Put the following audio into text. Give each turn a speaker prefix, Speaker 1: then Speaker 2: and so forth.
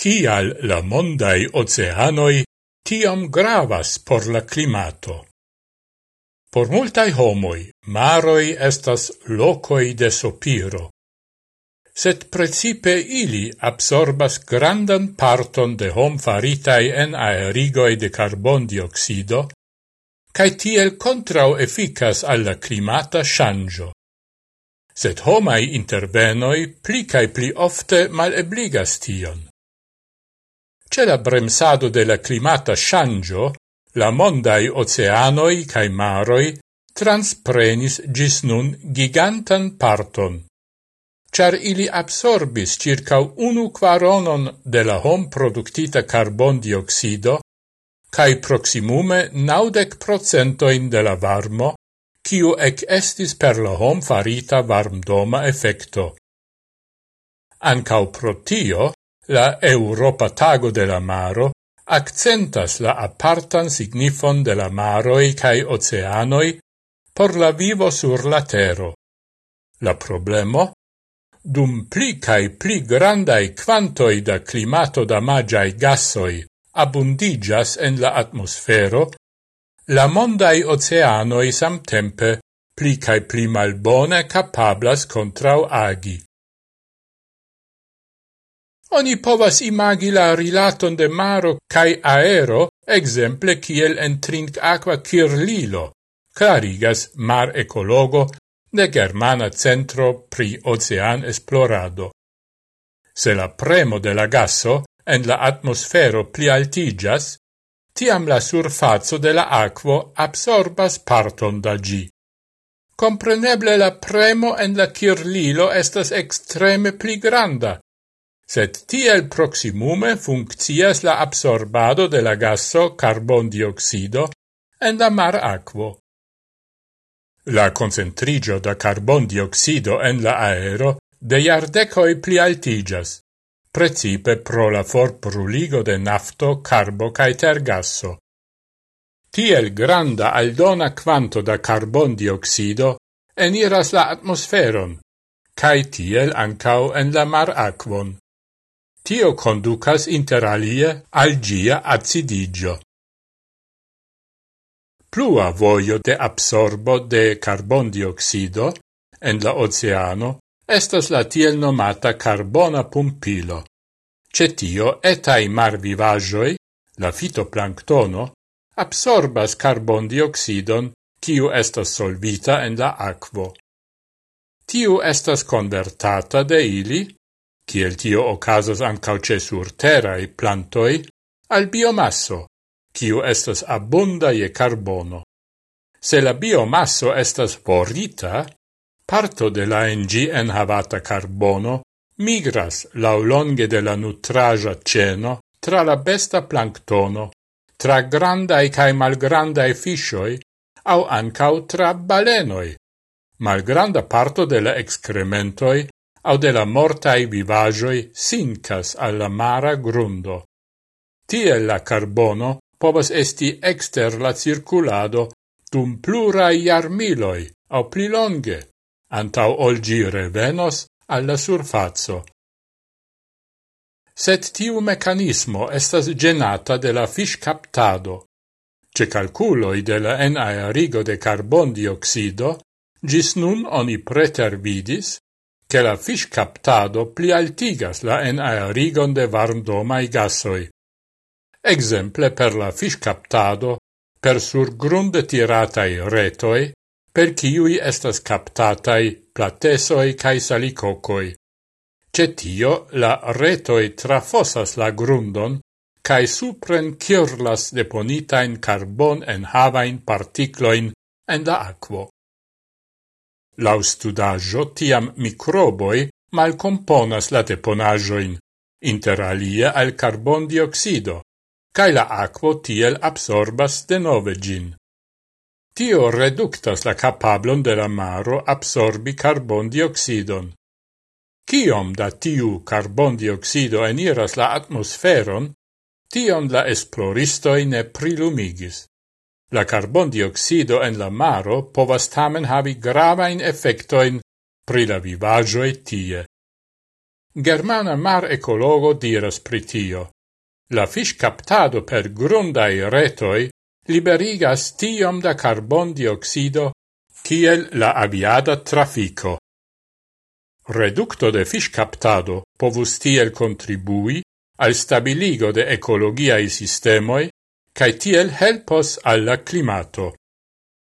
Speaker 1: Cial la mondai oceanoi tiam gravas por la climato? Por multai homoi, maroi estas locoi de sopiro. Sed precipe ili absorbas grandan parton de hom faritai en aerigoi de carbondioxido, cae tiel contrau efficas alla climata shangio. Sed homai intervenoi pli cae pli ofte mal ebligas tion. Ce la bremsado de la climata shangio, la mondai oceanoi cae maroi transprenis gis nun gigantan parton. Char ili absorbis circa unu quaronon de la hom productita carbon dioxido, cae proximume naudec procentoin de la varmo, ciu ec estis per la hom farita varmdoma effecto. Ancau pro tio, la Europa Tago de la Maro accentas la apartan signifon de la maroi cae oceanoi por la vivo sur la tero. La problemo? Dum pli cae pli grandai quantoi da climato damagiai gassoi abundigas en la atmosfero, la mondai oceanoi samtempe pli cae pli malbone capablas contrau agi. Oni povas imagi la rilaton de maro cae aero, exemple kiel en trink aqua kirlilo, clarigas mar ecologo de Germana Centro pri Ocean Esplorado. Se la premo de la gaso en la atmosfero pli altigas, tiam la surfazo de la aquo absorbas parton da gi. Compreneble la premo en la kirlilo estas extreme pli granda, sed tiel proximume funccias la absorbado de la gaso carbondioxido en la mar aquo. La concentrigio da carbondioxido en la aero de iardecoi pli altigas, precipe pro la forpruligo de nafto, carbo cae tergasso. Tiel granda aldona quanto da carbondioxido eniras la atmosferon, cae tiel ancau en la mar aquon. Tio conducas interalie al gia acidigio. Plua voio de absorbo de carbondioxido en la oceano estas la tiel nomata carbona pumpilo. Cetio etai marvivajoi, la fitoplanktono, absorbas carbondioksidon kiu estas solvita en la aquo. Tiu estas convertata de ili kiel tio ocasas ancau ce surterai plantoi, al biomasso, kiu estas abunda je carbono. Se la biomasso estas borita, parto de la NG en enhavata carbono migras laulonge de la nutraja ceno tra la besta planktono, tra grandae cae malgrandae fishoi, au ancau tra balenoi. Malgranda parto de la excrementoi au de la mortai vivajoi sincas alla mara grundo. Tie la carbono povas esti exter la circulado dum plurai jarmiloi au pli longe, antau ol venos revenos alla surfazzo. Set tiu mecanismo estas genata de la fish captado. Ce calculoi de la enaerigo de carbon dioxido, gis nun oni pretervidis che la fiscaptado pli altigas la enaerigon de varmdomai gasoi. Exemple per la fish captado, per surgrunde tiratai retoi, per ciui estas captatai platesoi cae salicocoi. Cetio la retoi trafosas la grundon, cae supren cirlas deponitain carbon en havain particloin en la aquo. Lau studaggio tiam microboi malcomponas la deponajoin, inter alie al carbon dioxido, cae la aquo tiel absorbas de nove gin. Tio reductas la capablon de la maro absorbi carbon dioxidon. Ciom da tiu carbon dioxido eniras la atmosferon, tion la esploristoi ne prilumigis. La carbondioxido en la maro povas tamen havi gravain effectoin pri la vivagioi tie. Germana mar ecologo diras pritio. La fish captado per grundai retoi liberigas tiom da carbondioxido kiel la aviada trafico. Reducto de fish captado povus tiel contribui al stabiligo de ecologiae sistemoi cae tiel helpos alla climato.